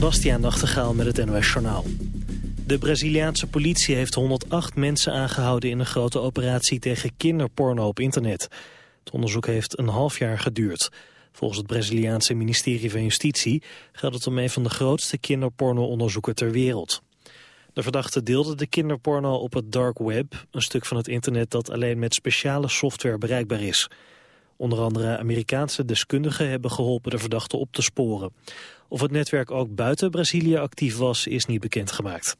Bastiaan Nachtegaal met het NOS Journaal. De Braziliaanse politie heeft 108 mensen aangehouden in een grote operatie tegen kinderporno op internet. Het onderzoek heeft een half jaar geduurd. Volgens het Braziliaanse ministerie van Justitie gaat het om een van de grootste kinderporno-onderzoeken ter wereld. De verdachte deelde de kinderporno op het dark web, een stuk van het internet dat alleen met speciale software bereikbaar is. Onder andere Amerikaanse deskundigen hebben geholpen de verdachte op te sporen. Of het netwerk ook buiten Brazilië actief was, is niet bekendgemaakt.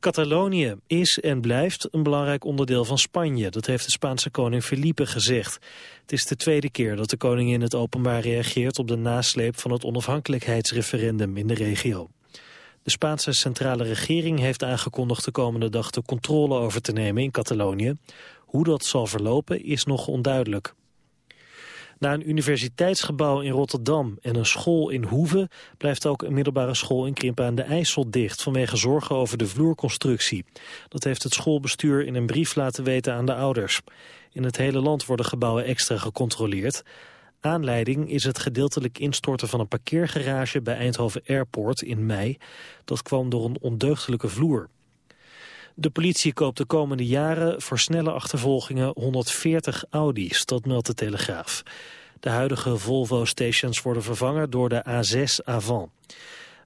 Catalonië is en blijft een belangrijk onderdeel van Spanje. Dat heeft de Spaanse koning Felipe gezegd. Het is de tweede keer dat de koning in het openbaar reageert... op de nasleep van het onafhankelijkheidsreferendum in de regio. De Spaanse centrale regering heeft aangekondigd de komende dag de controle over te nemen in Catalonië. Hoe dat zal verlopen is nog onduidelijk. Na een universiteitsgebouw in Rotterdam en een school in Hoeve... blijft ook een middelbare school in Krimpen aan de IJssel dicht... vanwege zorgen over de vloerconstructie. Dat heeft het schoolbestuur in een brief laten weten aan de ouders. In het hele land worden gebouwen extra gecontroleerd. Aanleiding is het gedeeltelijk instorten van een parkeergarage... bij Eindhoven Airport in mei. Dat kwam door een ondeugdelijke vloer. De politie koopt de komende jaren voor snelle achtervolgingen 140 Audi's, dat meldt de Telegraaf. De huidige Volvo-stations worden vervangen door de A6 Avant.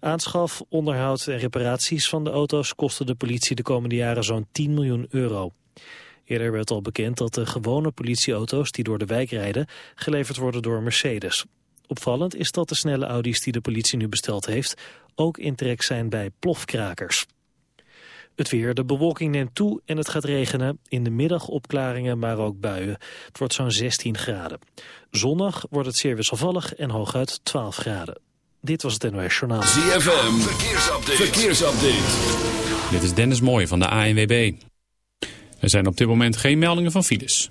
Aanschaf, onderhoud en reparaties van de auto's kosten de politie de komende jaren zo'n 10 miljoen euro. Eerder werd al bekend dat de gewone politieauto's die door de wijk rijden geleverd worden door Mercedes. Opvallend is dat de snelle Audi's die de politie nu besteld heeft ook in trek zijn bij plofkrakers. Het weer, de bewolking neemt toe en het gaat regenen. In de middag opklaringen, maar ook buien. Het wordt zo'n 16 graden. Zondag wordt het zeer wisselvallig en hooguit 12 graden. Dit was het NOS Journaal. ZFM, verkeersupdate. verkeersupdate. Dit is Dennis Mooij van de ANWB. Er zijn op dit moment geen meldingen van files.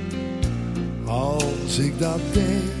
als ik dat deed.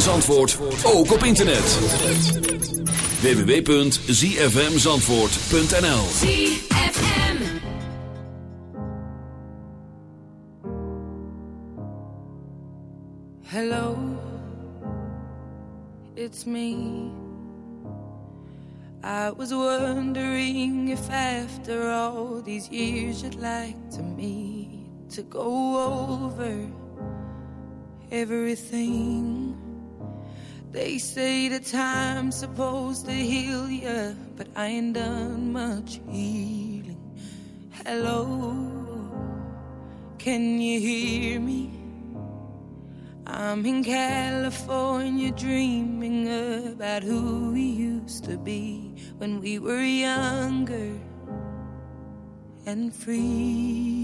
van Zandvoort ook op internet. www.zfmzandvoort.nl ZFM Hello It's me. I was wondering if after all these years you'd like to meet to go over everything. They say the time's supposed to heal ya, but I ain't done much healing. Hello, can you hear me? I'm in California dreaming about who we used to be when we were younger and free.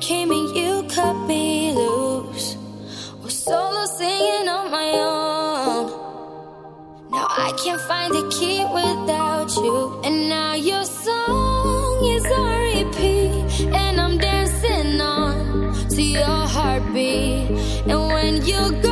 came and you cut me loose. Was solo singing on my own. Now I can't find the key without you. And now your song is on repeat. And I'm dancing on to your heartbeat. And when you go.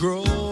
grow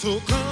So come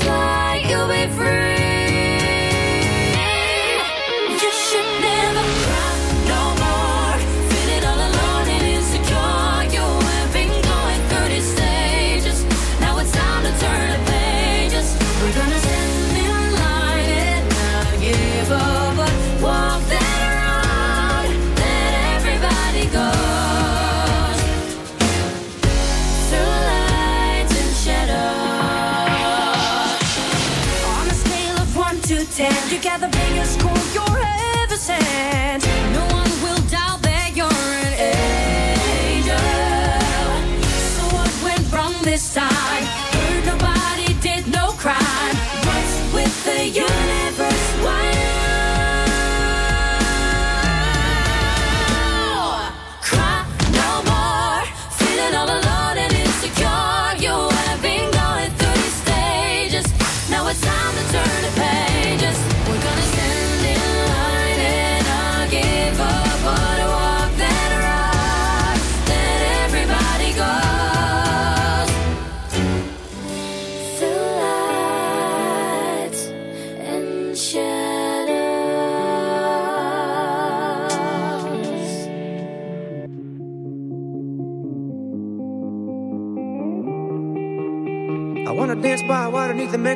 fly,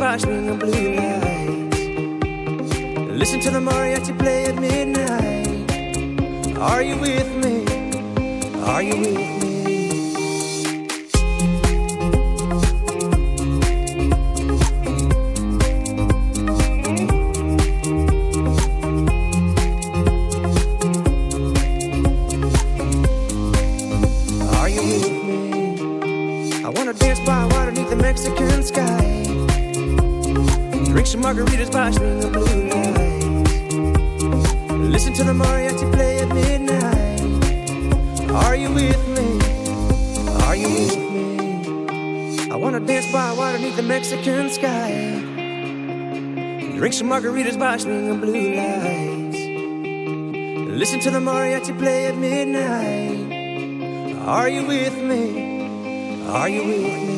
baş mı? margaritas by a string of blue lights. Listen to the mariachi play at midnight. Are you with me? Are you with me?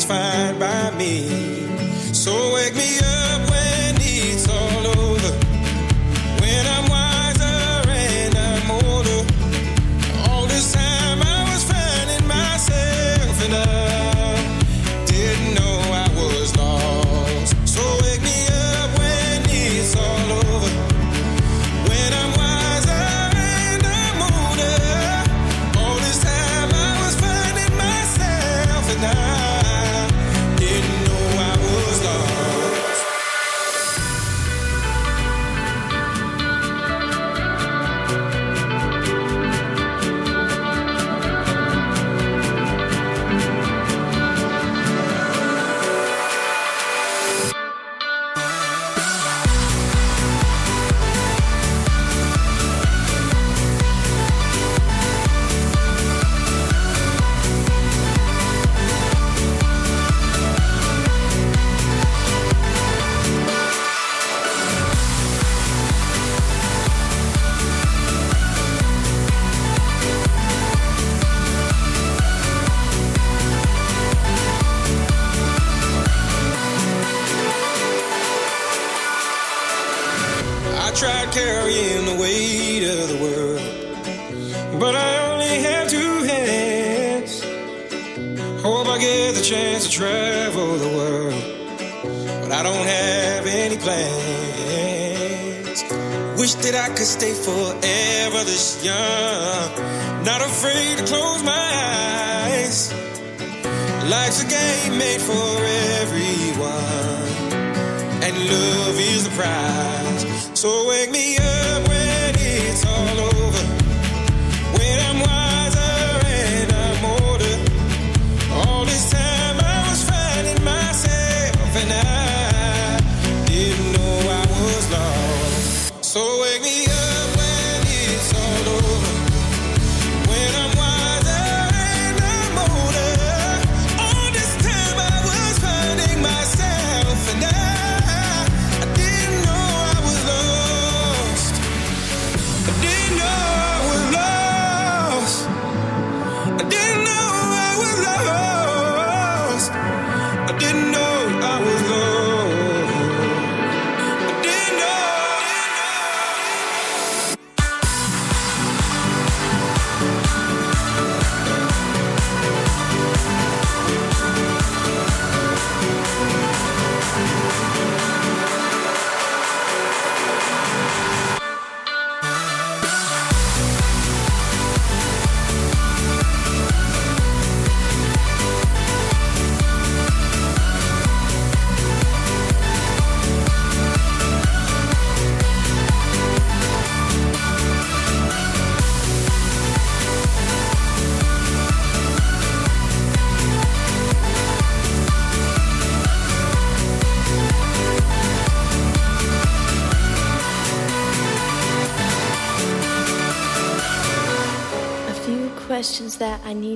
satisfied.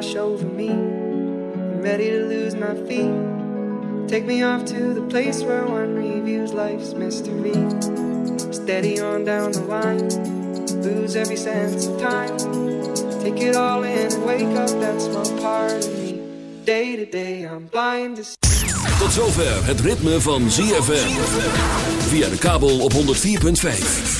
Wash over me. I'm ready to lose my feet. Take me off to the place where one reviews life's mystery. Steady on down the line, lose every sense of time. Take it all in and wake up that small part of me. Day to day, I'm blind to Tot zover het ritme van ZFM. Via de kabel op 104.5.